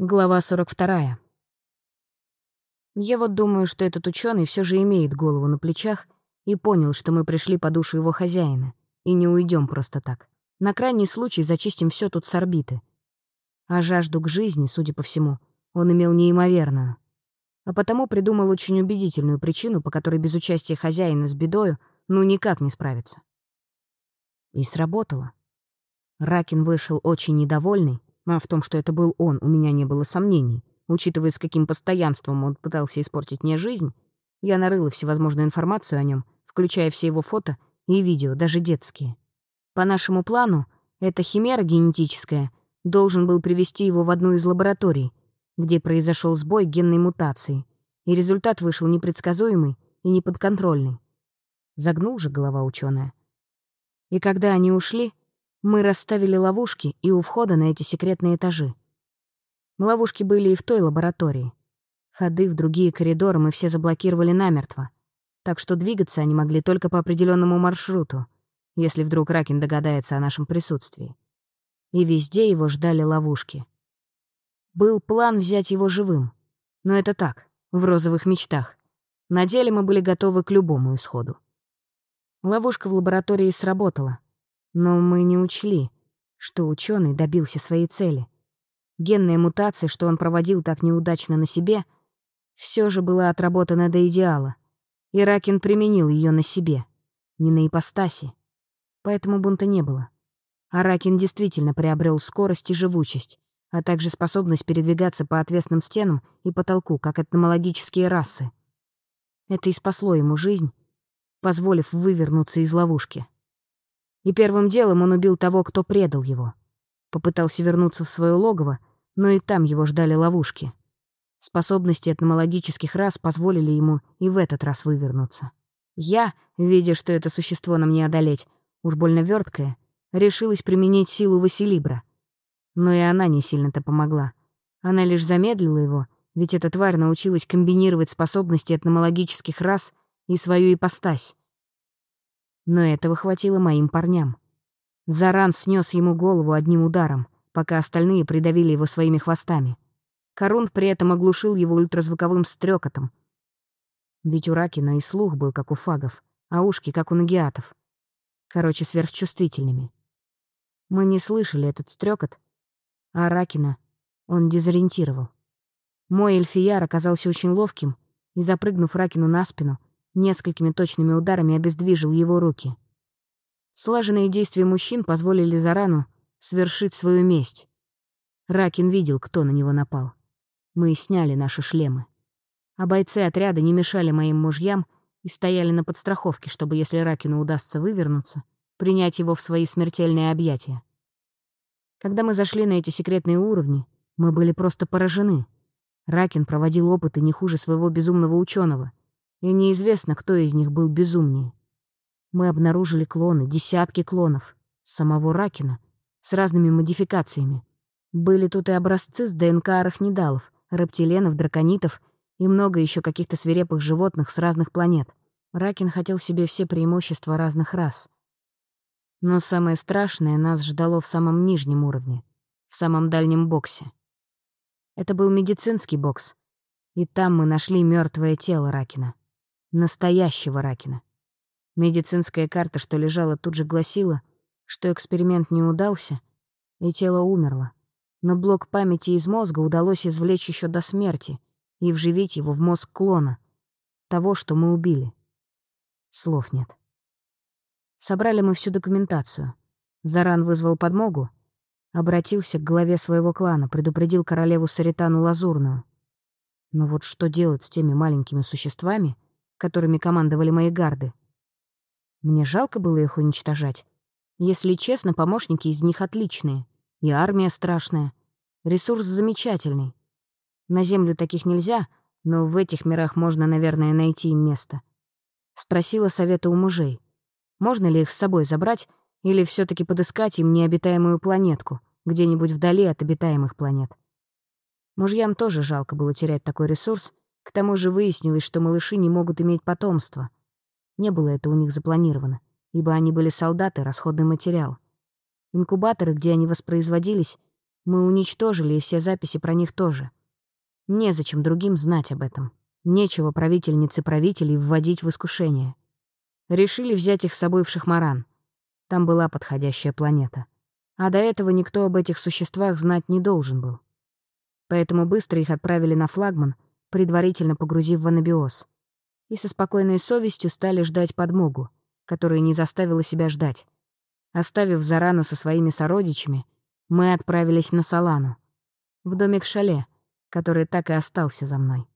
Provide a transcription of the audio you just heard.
Глава 42. Я вот думаю, что этот ученый все же имеет голову на плечах и понял, что мы пришли по душу его хозяина, и не уйдем просто так. На крайний случай зачистим все тут с орбиты. А жажду к жизни, судя по всему, он имел неимоверную. А потому придумал очень убедительную причину, по которой без участия хозяина с бедою ну никак не справиться. И сработало. Ракин вышел очень недовольный, а в том, что это был он, у меня не было сомнений. Учитывая, с каким постоянством он пытался испортить мне жизнь, я нарыла всевозможную информацию о нем, включая все его фото и видео, даже детские. По нашему плану, эта химера генетическая должен был привести его в одну из лабораторий, где произошел сбой генной мутации, и результат вышел непредсказуемый и неподконтрольный. Загнул же голова ученая. И когда они ушли, мы расставили ловушки и у входа на эти секретные этажи. Ловушки были и в той лаборатории. Ходы в другие коридоры мы все заблокировали намертво, так что двигаться они могли только по определенному маршруту, если вдруг Ракин догадается о нашем присутствии. И везде его ждали ловушки. Был план взять его живым, но это так, в розовых мечтах. На деле мы были готовы к любому исходу. Ловушка в лаборатории сработала — но мы не учли, что ученый добился своей цели. Генная мутация, что он проводил так неудачно на себе, все же была отработана до идеала. И Ракин применил ее на себе, не на ипостаси. Поэтому бунта не было. Аракин действительно приобрел скорость и живучесть, а также способность передвигаться по отвесным стенам и потолку, как этномологические расы. Это и спасло ему жизнь, позволив вывернуться из ловушки. И первым делом он убил того, кто предал его. Попытался вернуться в свое логово, но и там его ждали ловушки. Способности этномологических рас позволили ему и в этот раз вывернуться. Я, видя, что это существо нам не одолеть, уж больно верткое, решилась применить силу Василибра. Но и она не сильно-то помогла. Она лишь замедлила его, ведь эта тварь научилась комбинировать способности этномологических рас и свою ипостась. Но этого хватило моим парням. Заран снес ему голову одним ударом, пока остальные придавили его своими хвостами. Корунд при этом оглушил его ультразвуковым стрекотом. Ведь у Ракина и слух был, как у фагов, а ушки, как у нагиатов. Короче, сверхчувствительными. Мы не слышали этот стрекот, а Ракина он дезориентировал. Мой эльфияр оказался очень ловким и, запрыгнув Ракину на спину, несколькими точными ударами обездвижил его руки. Слаженные действия мужчин позволили Зарану свершить свою месть. Ракин видел, кто на него напал. Мы сняли наши шлемы. А бойцы отряда не мешали моим мужьям и стояли на подстраховке, чтобы, если Ракину удастся вывернуться, принять его в свои смертельные объятия. Когда мы зашли на эти секретные уровни, мы были просто поражены. Ракин проводил опыты не хуже своего безумного ученого, и неизвестно, кто из них был безумнее. Мы обнаружили клоны, десятки клонов, самого Ракина, с разными модификациями. Были тут и образцы с ДНК арахнидалов, рептиленов, драконитов и много еще каких-то свирепых животных с разных планет. Ракин хотел себе все преимущества разных рас. Но самое страшное нас ждало в самом нижнем уровне, в самом дальнем боксе. Это был медицинский бокс, и там мы нашли мертвое тело Ракина. Настоящего Ракина. Медицинская карта, что лежала тут же, гласила, что эксперимент не удался, и тело умерло. Но блок памяти из мозга удалось извлечь еще до смерти и вживить его в мозг клона, того, что мы убили. Слов нет. Собрали мы всю документацию. Заран вызвал подмогу, обратился к главе своего клана, предупредил королеву Саритану Лазурную. Но вот что делать с теми маленькими существами — которыми командовали мои гарды. Мне жалко было их уничтожать. Если честно, помощники из них отличные. И армия страшная. Ресурс замечательный. На Землю таких нельзя, но в этих мирах можно, наверное, найти им место. Спросила совета у мужей. Можно ли их с собой забрать или все таки подыскать им необитаемую планетку, где-нибудь вдали от обитаемых планет. Мужьям тоже жалко было терять такой ресурс, к тому же выяснилось, что малыши не могут иметь потомства. Не было это у них запланировано, ибо они были солдаты, расходный материал. Инкубаторы, где они воспроизводились, Мы уничтожили и все записи про них тоже. Незачем другим знать об этом. Нечего правительнице правителей вводить в искушение. Решили взять их с собой в Шахмаран. Там была подходящая планета. А до этого никто об этих существах знать не должен был. Поэтому быстро их отправили на флагман, предварительно погрузив в анабиоз. И со спокойной совестью стали ждать подмогу, которая не заставила себя ждать. Оставив Зарана со своими сородичами, мы отправились на Салану, в домик Шале, который так и остался за мной.